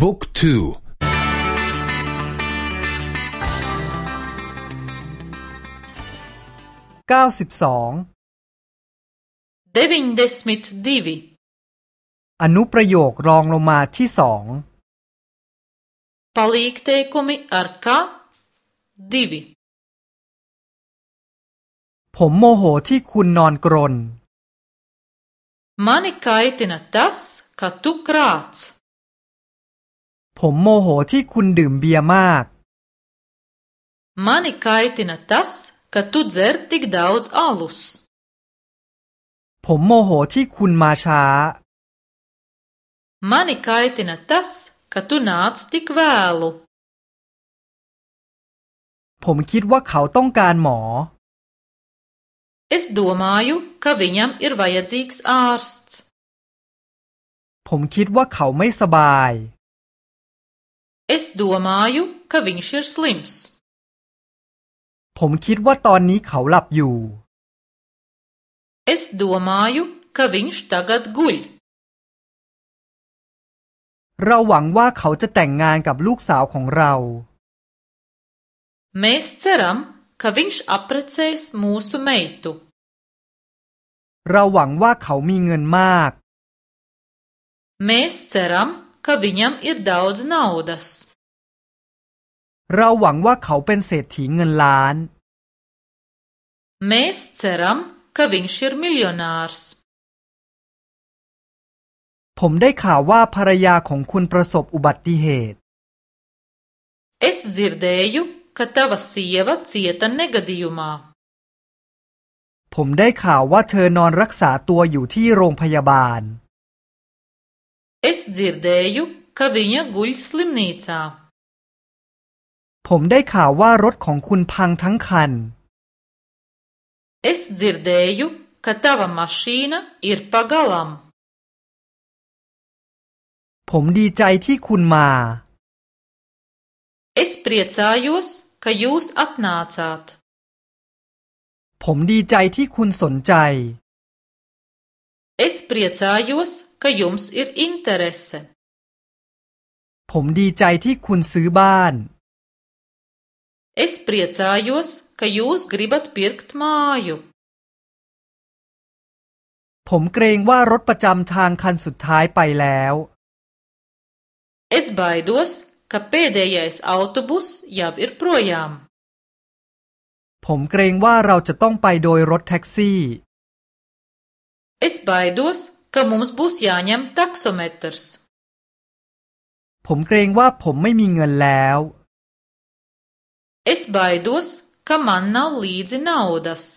บุ๊กทูเก้าสิบสองเดวินเดสมิดีวีอนุประโยครองลงมาที่สอง p a l ī เ t e i k u m i ar ka divi ผมโมโหที่คุณนอนกรน mani kaitina tas ka tu krāc ผมโมโหที่คุณดื่มเบียร์มาก Mani kaitina tas, ka tu dzer tik daudz alus. ผมโมโหที่คุณมาช้า Mani kaitina tas, ka tu nāc tik vēlu. ผมคิดว่าเขาต้องการหมอ Es domāju, ka viņam ir vajadzīgs ārsts. ผมคิดว่าเขาไม่สบาย Es domāju, ka viņš ir slims. ผมคิดว่าตอนนี้เขาหลับอยู่ Es domāju, ka viņš tagad guļ. เราหวังว่าเขาจะแต่งงานกับลูกสาวของเรา Mēs ceram, ka viņš apprecēs mūsu meitu. เราหวังว่าเขามีเงินมาก Mēs ceram, ka viņam ir daudz naudas. เราหวังว่าเขาเป็นเศรษฐีเงินล้านเมสเซรัม m ka viņš ir m ลเ j นาร์สผมได้ข่าวว่าภรรยาของคุณประสบอุบัติเหตุ Es dzirdēju, k า t a ว a s วัตเซียตันเนกดิย u มาผมได้ข่าวว่าเธอนอนรักษาตัวอยู่ที่โรงพยาบาล Es dzirdēju, k า viņa g ุลสลิม n ī c าผมได้ข่าวว่ารถของคุณพังทั้งคันเอสดิร์เดยุคาตาวามาชีนาอิร์ปากาลัมผมดีใจที่คุณมาเอสเปรียซายุสคายุสอัปนาจัตผมดีใจที่คุณสนใจเอสเปรียซายุสคายุมส์อิร์อินเตเรสผมดีใจที่คุณซื้อบ้าน Es priecājos, ka jūs gribat pirkt māju. ผมเกรงว่ารถประจำทางคันสุดท้ายไปแล้ว Es baidos, ka pēdējais autobus jau ir projām. ผมเกรงว่าเราจะต้องไปโดยรถแท็กซี่ Es baidos, ka mums būs jāņem taksometrs. ผมเกรงว่าผมไม่มีเงินแล้ว Es baidos, ka man nav līdzi naudas.